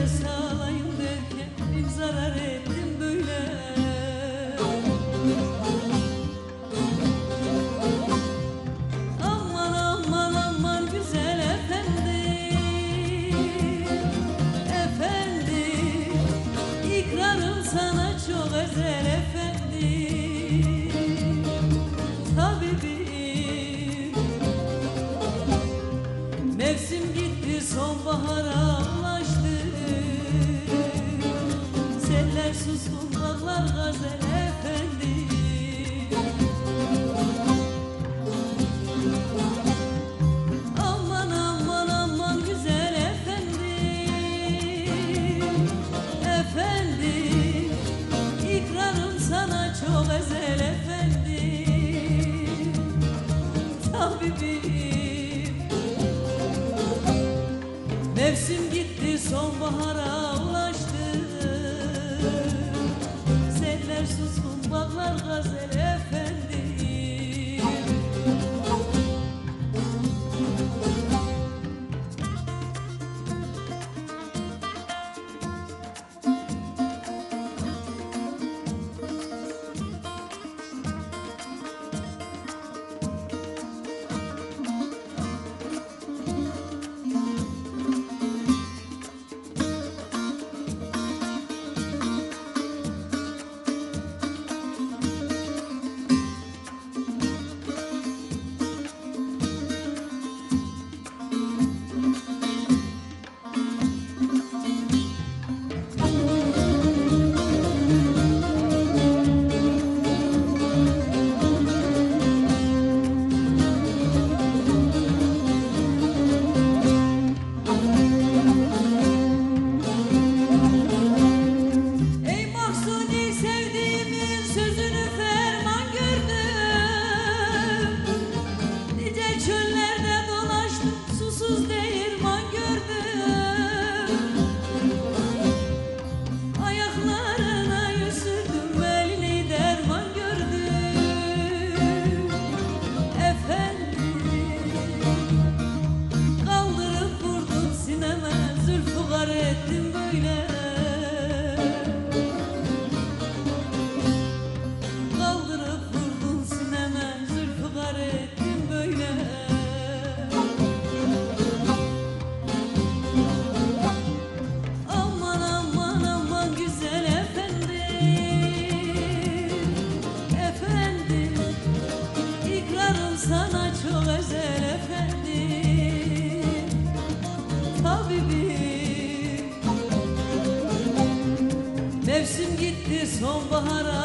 corazón. habibim Mevsim gitti sonbahara ulaştı. Seller suskun bağlar gazele bahara